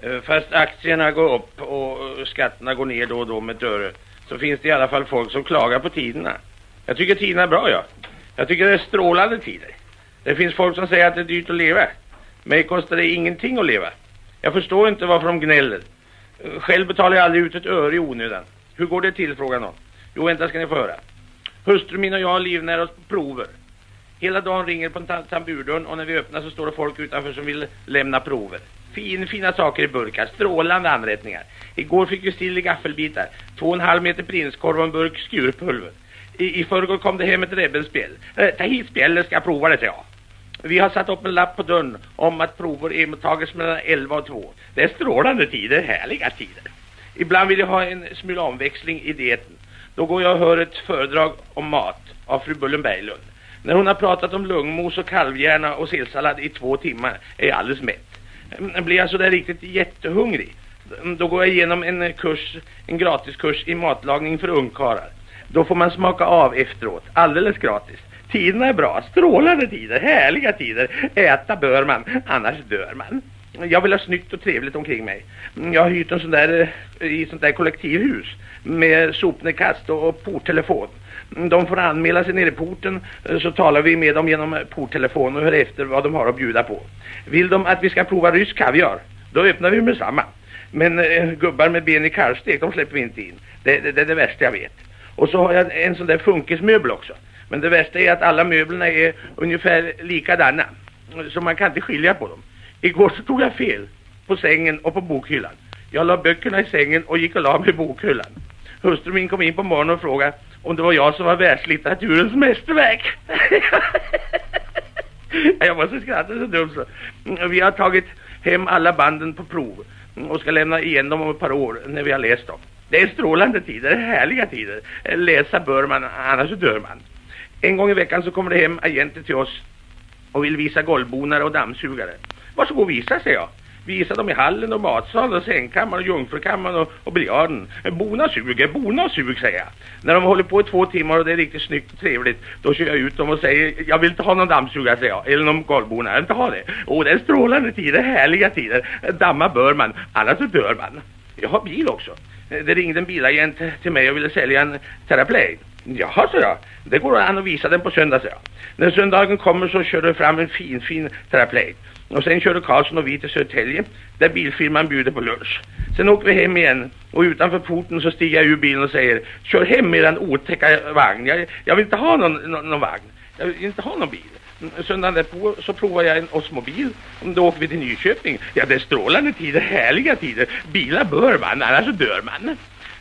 Eh, fast aktierna går upp och eh, skatterna går ner då och då med ett öre så finns det i alla fall folk som klagar på tiderna. Jag tycker tiderna är bra, ja. Jag tycker det är strålande tider. Det finns folk som säger att det är dyrt att leva. Mig kostar det ingenting att leva. Jag förstår inte varför de gnäller. Eh, själv betalar jag aldrig ut ett öre i onödan. Hur går det till, frågar någon. Jo, vänta ska ni få höra. Hustru min och jag livnär oss på prover. Hela dagen ringer på tamburdörren och när vi öppnar så står det folk utanför som vill lämna prover. Fin, fina saker i burkar, strålande anrättningar. Igår fick vi sill i gaffelbitar, två och en halv meter prinskorv och en burk skurpulver. I, i förrgår kom det hem ett rebbenspjäll. Eh, ta hit spjället ska jag prova det, säger jag. Vi har satt upp en lapp på dörren om att prover emottages mellan 11 och 2. Det är strålande tider, härliga tider. Ibland vill jag ha en smula omväxling i dieten. Då går jag och hör ett föredrag om mat av fru Bullen Berglund. När hon har pratat om lungmos och kalvhjärna och sillsallad i två timmar är jag alldeles mätt. Blir alltså jag sådär riktigt jättehungrig, då går jag igenom en kurs, en gratiskurs i matlagning för ungkarlar. Då får man smaka av efteråt, alldeles gratis. Tiderna är bra, strålande tider, härliga tider. Äta bör man, annars dör man. Jag vill ha snyggt och trevligt omkring mig. Jag har hyrt en sån där, eh, i sånt där kollektivhus med sopnedkast och porttelefon. De får anmäla sig nere i porten eh, så talar vi med dem genom porttelefon och hör efter vad de har att bjuda på. Vill de att vi ska prova rysk kaviar, då öppnar vi med samma. Men eh, gubbar med ben i kalvstek, de släpper vi inte in. Det, det, det är det värsta jag vet. Och så har jag en sån där funkismöbel också. Men det värsta är att alla möblerna är ungefär likadana. Så man kan inte skilja på dem. Igår så tog jag fel på sängen och på bokhyllan. Jag la böckerna i sängen och gick och la mig i bokhyllan. Hustrun min kom in på morgonen och frågade om det var jag som var världslitteraturens mästerverk. jag måste skratta så dumt så. Vi har tagit hem alla banden på prov och ska lämna igen dem om ett par år när vi har läst dem. Det är strålande tider, härliga tider. Läsa bör man, annars dör man. En gång i veckan så kommer det hem agenter till oss och vill visa golvbonare och dammsugare. Varsågod visa, säger jag. Visa dem i hallen och matsalen och sängkammaren och jungfrukammaren och, och biljarden. Bona suger, bona suger säger jag. När de håller på i två timmar och det är riktigt snyggt och trevligt, då kör jag ut dem och säger, jag vill inte ha någon dammsugare, säger jag. Eller någon golvbonare, jag vill inte ha det. Och det är strålande tider, härliga tider. Damma bör man, annars så dör man. Jag har bil också. Det ringde en bilagent till mig och ville sälja en Terraplay. Jaha, så jag. Det går an att visa den på söndag, så jag. När söndagen kommer så kör du fram en fin, fin Terraplay. Och sen körde Karlsson och vi till Södertälje, där bilfirman bjuder på lunch. Sen åker vi hem igen och utanför porten så stiger jag ur bilen och säger Kör hem med den otäcka vagn. Jag, jag vill inte ha någon, någon, någon vagn. Jag vill inte ha någon bil. Söndagen därpå så provar jag en Osmobil. Då åker vi till Nyköping. Ja, det är strålande tider, härliga tider. Bilar bör man, annars så dör man.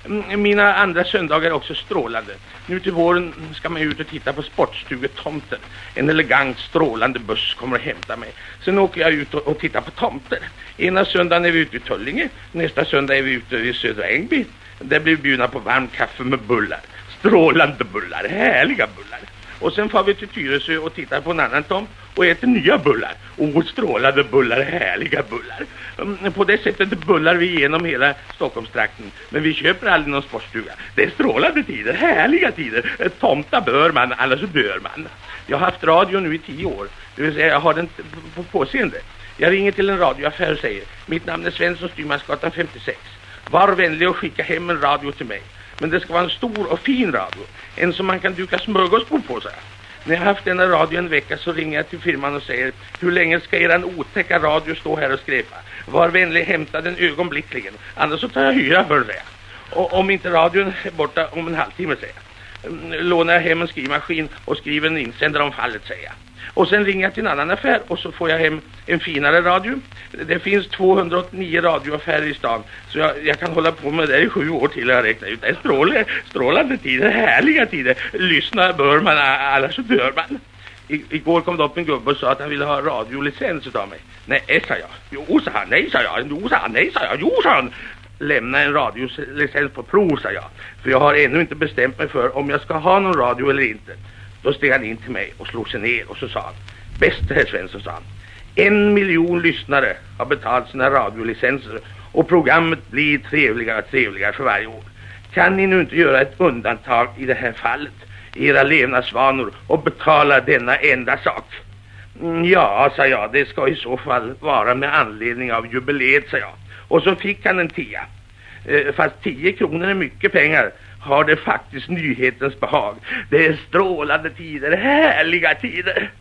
Mm, mina andra söndagar är också strålande. Nu till våren ska man ut och titta på sportstugetomter. En elegant strålande buss kommer att hämta mig. Sen åker jag ut och, och tittar på tomter. Ena söndagen är vi ute i Tullinge. Nästa söndag är vi ute i Södra Ängby. Där blir vi bjudna på varmt kaffe med bullar. Strålande bullar, härliga bullar. Och sen får vi till Tyresö och tittar på en annan tomt och äter nya bullar. O, strålande bullar, härliga bullar. Mm, på det sättet bullar vi igenom hela Stockholmstrakten. Men vi köper aldrig någon sportstuga. Det är strålande tider, härliga tider. Eh, Tomta bör man, annars dör man. Jag har haft radio nu i tio år. Det vill säga jag har den på påseende. Jag ringer till en radioaffär och säger Mitt namn är Svensson Styrmansgatan 56. Var vänlig och skicka hem en radio till mig. Men det ska vara en stor och fin radio. En som man kan duka smörgåsbord på, så här. När jag haft denna radio en vecka så ringer jag till firman och säger Hur länge ska eran otäcka radio stå här och skräpa? Var vänlig hämta den ögonblickligen. Annars så tar jag hyra för det. Och om inte radion är borta om en halvtimme, säger jag. Mm, Lånar jag hem en skrivmaskin och skriver en insändare om fallet, säger jag. Och sen ringer jag till en annan affär och så får jag hem en finare radio. Det finns 289 radioaffärer i stan. Så jag, jag kan hålla på med det i sju år till jag räknar ut. Det är strålande, strålande tider, härliga tider. Lyssna bör man, annars så dör man. I, igår kom det upp en gubbe och sa att han ville ha radiolicens utav mig. Nej, eh, sa jag. Jo, sa han. Nej, sa jag. Jo, sa han. Nej, sa jag. Jo, sa han. Lämna en radiolicens på prov, sa jag. För jag har ännu inte bestämt mig för om jag ska ha någon radio eller inte. Då steg han in till mig och slog sig ner och så sa han Bäste herr Svensson, sa han En miljon lyssnare har betalt sina radiolicenser och programmet blir trevligare och trevligare för varje år. Kan ni nu inte göra ett undantag i det här fallet i era levnadsvanor och betala denna enda sak? Mm, ja, sa jag, det ska i så fall vara med anledning av jubileet, sa jag. Och så fick han en tia. Eh, fast tio kronor är mycket pengar har det faktiskt nyhetens behag. Det är strålande tider, härliga tider.